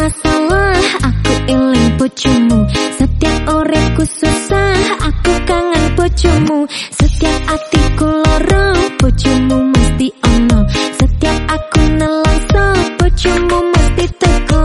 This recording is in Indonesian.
masalah Aku eling pucumu Setiap orangku susah Aku kangen pucumu Setiap hatiku lorong pucumu mesti ono. Setiap aku nelangsa pucumu mesti teko.